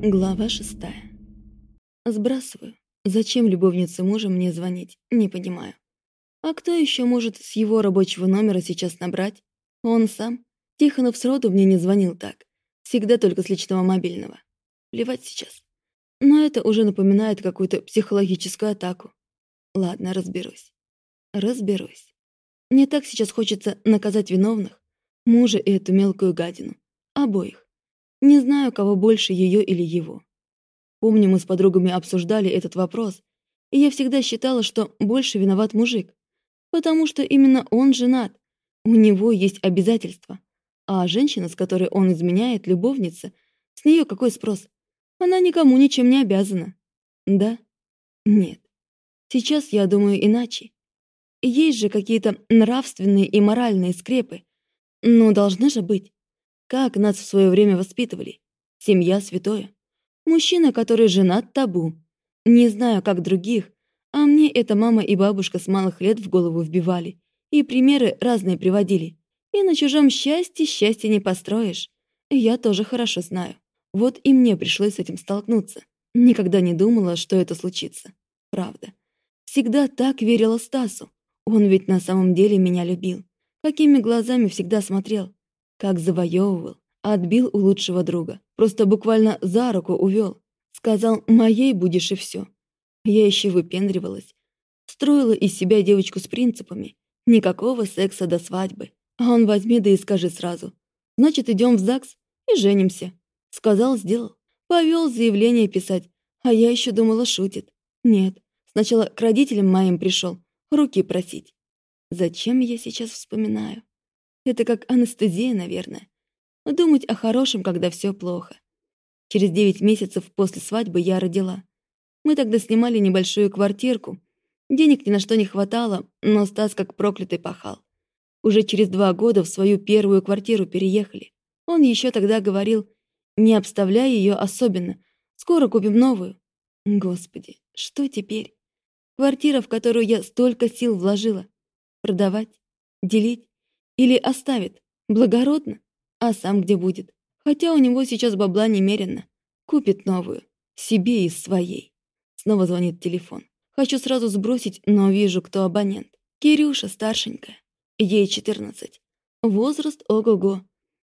Глава шестая. Сбрасываю. Зачем любовнице мужа мне звонить? Не понимаю. А кто еще может с его рабочего номера сейчас набрать? Он сам. Тихонов сроду мне не звонил так. Всегда только с личного мобильного. Плевать сейчас. Но это уже напоминает какую-то психологическую атаку. Ладно, разберусь. Разберусь. Мне так сейчас хочется наказать виновных, мужа и эту мелкую гадину. Обоих. Не знаю, кого больше, ее или его. Помню, мы с подругами обсуждали этот вопрос, и я всегда считала, что больше виноват мужик, потому что именно он женат, у него есть обязательства, а женщина, с которой он изменяет, любовница, с нее какой спрос? Она никому ничем не обязана. Да? Нет. Сейчас я думаю иначе. Есть же какие-то нравственные и моральные скрепы. Но должны же быть. Как нас в свое время воспитывали. Семья святое. Мужчина, который женат, табу. Не знаю, как других, а мне это мама и бабушка с малых лет в голову вбивали. И примеры разные приводили. И на чужом счастье счастье не построишь. Я тоже хорошо знаю. Вот и мне пришлось с этим столкнуться. Никогда не думала, что это случится. Правда. Всегда так верила Стасу. Он ведь на самом деле меня любил. Какими глазами всегда смотрел. Как завоевывал. Отбил у лучшего друга. Просто буквально за руку увел. Сказал, моей будешь и все. Я еще выпендривалась. Строила из себя девочку с принципами. Никакого секса до свадьбы. А он возьми да и скажи сразу. Значит, идем в ЗАГС и женимся. Сказал, сделал. Повел заявление писать. А я еще думала, шутит. Нет. Сначала к родителям моим пришел, руки просить. Зачем я сейчас вспоминаю? Это как анестезия, наверное. Думать о хорошем, когда все плохо. Через девять месяцев после свадьбы я родила. Мы тогда снимали небольшую квартирку. Денег ни на что не хватало, но Стас как проклятый пахал. Уже через два года в свою первую квартиру переехали. Он еще тогда говорил, не обставляй ее особенно. Скоро купим новую. Господи, что теперь? Квартира, в которую я столько сил вложила. Продавать? Делить? Или оставит? Благородно? А сам где будет? Хотя у него сейчас бабла немерено. Купит новую. Себе из своей. Снова звонит телефон. Хочу сразу сбросить, но вижу, кто абонент. Кирюша, старшенькая. Ей 14. Возраст ого-го.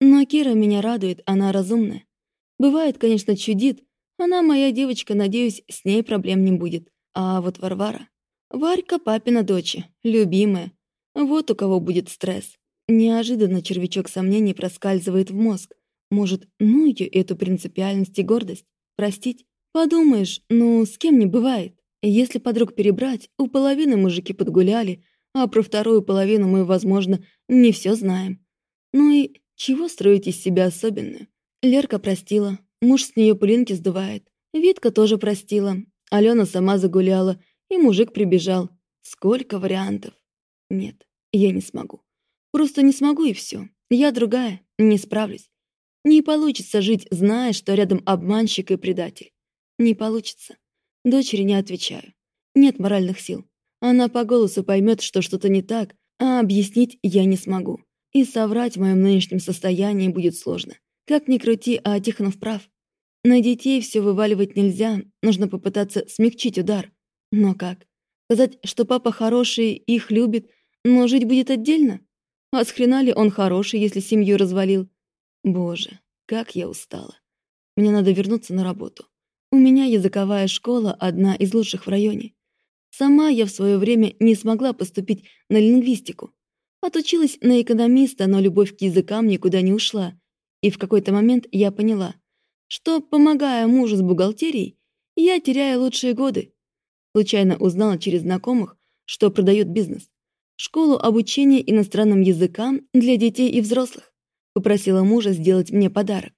Но Кира меня радует, она разумная. Бывает, конечно, чудит. Она моя девочка, надеюсь, с ней проблем не будет. А вот Варвара... Варька папина дочь, любимая. Вот у кого будет стресс. Неожиданно червячок сомнений проскальзывает в мозг. Может, ну ее эту принципиальность и гордость? Простить? Подумаешь, ну, с кем не бывает. Если подруг перебрать, у половины мужики подгуляли, а про вторую половину мы, возможно, не все знаем. Ну и чего строить из себя особенную? Лерка простила, муж с нее пылинки сдувает. Витка тоже простила, Алена сама загуляла, и мужик прибежал. Сколько вариантов. Нет, я не смогу. Просто не смогу и все. Я другая, не справлюсь. Не получится жить, зная, что рядом обманщик и предатель. Не получится. Дочери не отвечаю. Нет моральных сил. Она по голосу поймет, что что-то не так, а объяснить я не смогу. И соврать в моем нынешнем состоянии будет сложно. Как ни крути, а Тихонов прав. На детей все вываливать нельзя, нужно попытаться смягчить удар. Но как? Сказать, что папа хороший, их любит, но жить будет отдельно? А с хрена ли он хороший, если семью развалил? Боже, как я устала. Мне надо вернуться на работу. У меня языковая школа одна из лучших в районе. Сама я в свое время не смогла поступить на лингвистику. Отучилась на экономиста, но любовь к языкам никуда не ушла. И в какой-то момент я поняла, что, помогая мужу с бухгалтерией, я теряю лучшие годы. Случайно узнала через знакомых, что продают бизнес. Школу обучения иностранным языкам для детей и взрослых. Попросила мужа сделать мне подарок.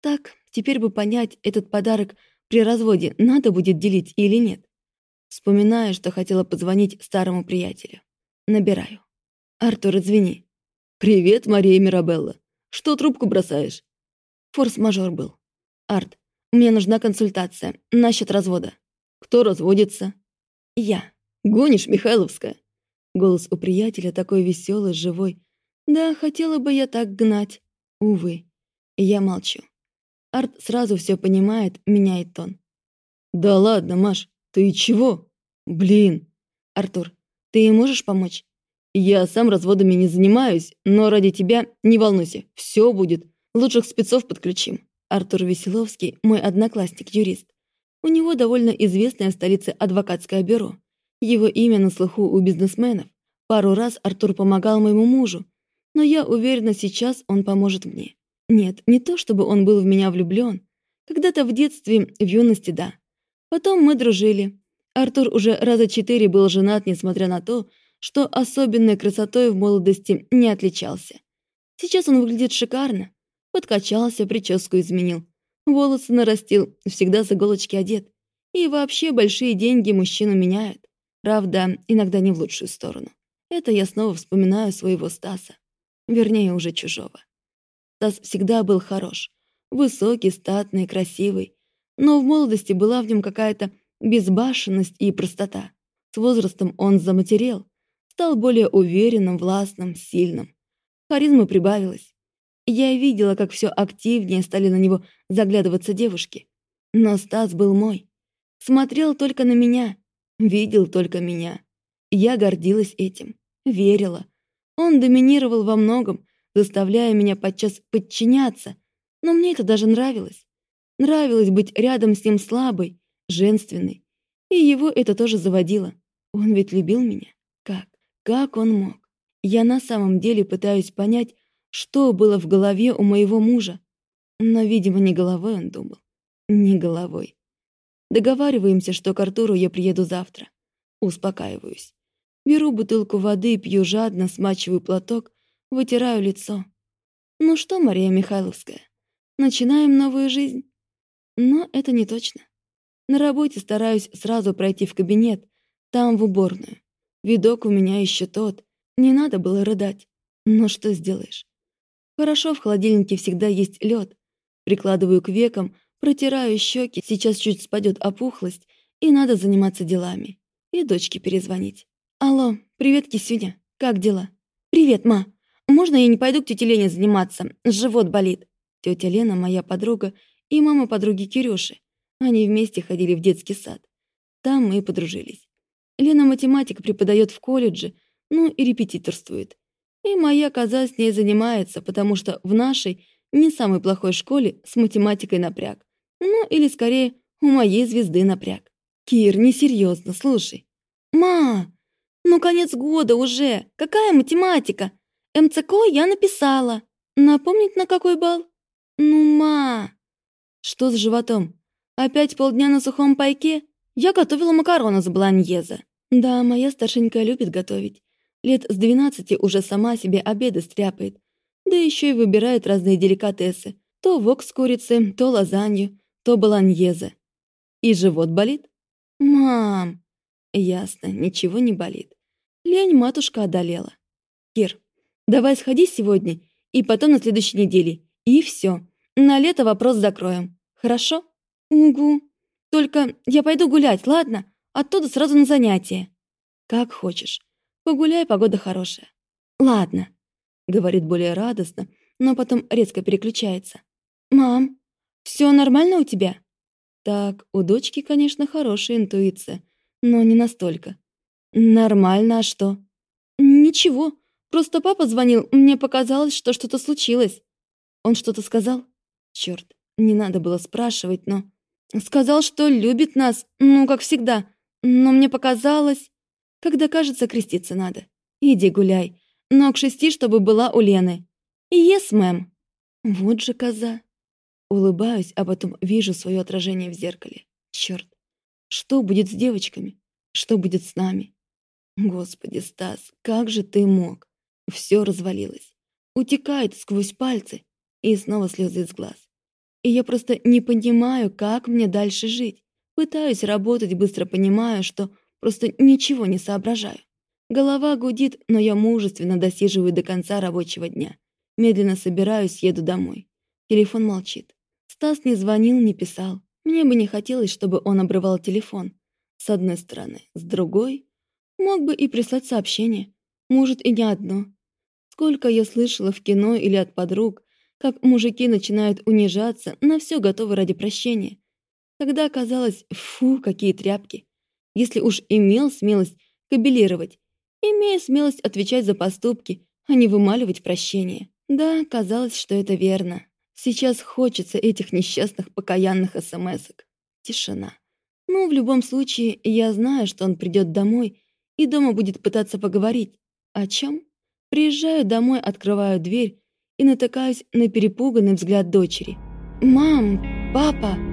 Так, теперь бы понять, этот подарок при разводе надо будет делить или нет. Вспоминаю, что хотела позвонить старому приятелю. Набираю. «Артур, извини». «Привет, Мария Мирабелла. Что трубку бросаешь?» Форс-мажор был. «Арт, мне нужна консультация насчет развода». «Кто разводится?» «Я». «Гонишь, Михайловская?» Голос у приятеля такой веселый, живой. «Да, хотела бы я так гнать. Увы». Я молчу. Арт сразу все понимает, меняет тон. «Да ладно, Маш, ты чего? Блин!» «Артур, ты можешь помочь?» «Я сам разводами не занимаюсь, но ради тебя не волнуйся, все будет. Лучших спецов подключим». Артур Веселовский – мой одноклассник-юрист. У него довольно известное в столице адвокатское бюро. Его имя на слуху у бизнесменов. Пару раз Артур помогал моему мужу, но я уверена, сейчас он поможет мне. Нет, не то чтобы он был в меня влюблен. Когда-то в детстве, в юности, да. Потом мы дружили. Артур уже раза четыре был женат, несмотря на то, что особенной красотой в молодости не отличался. Сейчас он выглядит шикарно. Подкачался, прическу изменил. Волосы нарастил, всегда с иголочки одет. И вообще большие деньги мужчину меняют. Правда, иногда не в лучшую сторону. Это я снова вспоминаю своего Стаса. Вернее, уже чужого. Стас всегда был хорош. Высокий, статный, красивый. Но в молодости была в нем какая-то безбашенность и простота. С возрастом он заматерел. Стал более уверенным, властным, сильным. Харизма прибавилась. Я видела, как все активнее стали на него заглядываться девушки. Но Стас был мой. Смотрел только на меня, видел только меня. Я гордилась этим, верила. Он доминировал во многом, заставляя меня подчас подчиняться, но мне это даже нравилось. Нравилось быть рядом с ним слабой, женственной. И его это тоже заводило. Он ведь любил меня. Как? Как он мог? Я на самом деле пытаюсь понять, что было в голове у моего мужа. Но, видимо, не головой он думал. Не головой. Договариваемся, что к Артуру я приеду завтра. Успокаиваюсь. Беру бутылку воды, пью жадно, смачиваю платок, вытираю лицо. Ну что, Мария Михайловская, начинаем новую жизнь? Но это не точно. На работе стараюсь сразу пройти в кабинет, там в уборную. Видок у меня еще тот, не надо было рыдать. Но что сделаешь? Хорошо, в холодильнике всегда есть лед. Прикладываю к векам, протираю щеки, сейчас чуть спадет опухлость, и надо заниматься делами. И дочке перезвонить. Алло, привет, Кисюня, как дела? Привет, ма. Можно я не пойду к тете Лене заниматься? Живот болит. Тетя Лена моя подруга и мама подруги Кирюши. Они вместе ходили в детский сад. Там мы и подружились. Лена математик преподает в колледже, ну и репетиторствует. И моя коза с ней занимается, потому что в нашей, не самой плохой школе, с математикой напряг. Ну, или скорее, у моей звезды напряг. Кир, несерьезно, слушай. Ма, ну конец года уже. Какая математика? МЦК я написала. Напомнить на какой бал? Ну, ма. Что с животом? Опять полдня на сухом пайке? Я готовила макароны с бланьеза. Да, моя старшенькая любит готовить. Лет с двенадцати уже сама себе обеды стряпает. Да еще и выбирает разные деликатесы. То вок с курицей, то лазанью, то баланьезе. И живот болит? Мам! Ясно, ничего не болит. Лень матушка одолела. Кир, давай сходи сегодня и потом на следующей неделе. И все. На лето вопрос закроем. Хорошо? Угу. Только я пойду гулять, ладно? Оттуда сразу на занятия. Как хочешь. Погуляй, погода хорошая. Ладно, говорит более радостно, но потом резко переключается. Мам, все нормально у тебя? Так, у дочки, конечно, хорошая интуиция, но не настолько. Нормально, а что? Ничего, просто папа звонил, мне показалось, что что-то случилось. Он что-то сказал? Черт, не надо было спрашивать, но... Сказал, что любит нас, ну, как всегда, но мне показалось... Когда, кажется, креститься надо. Иди гуляй. Но к шести, чтобы была у Лены. Ес, мэм. Вот же коза. Улыбаюсь, а потом вижу свое отражение в зеркале. Черт. Что будет с девочками? Что будет с нами? Господи, Стас, как же ты мог? Все развалилось. Утекает сквозь пальцы. И снова слезы из глаз. И я просто не понимаю, как мне дальше жить. Пытаюсь работать, быстро понимаю, что Просто ничего не соображаю. Голова гудит, но я мужественно досиживаю до конца рабочего дня. Медленно собираюсь, еду домой. Телефон молчит. Стас не звонил, не писал. Мне бы не хотелось, чтобы он обрывал телефон. С одной стороны. С другой. Мог бы и прислать сообщение. Может, и не одно. Сколько я слышала в кино или от подруг, как мужики начинают унижаться, на все готовы ради прощения. Тогда казалось, фу, какие тряпки. Если уж имел смелость кабелировать, имея смелость отвечать за поступки, а не вымаливать прощение. Да, казалось, что это верно. Сейчас хочется этих несчастных покаянных смс-ок. Тишина. Ну, в любом случае, я знаю, что он придет домой и дома будет пытаться поговорить. О чем? Приезжаю домой, открываю дверь и натыкаюсь на перепуганный взгляд дочери. «Мам! Папа!»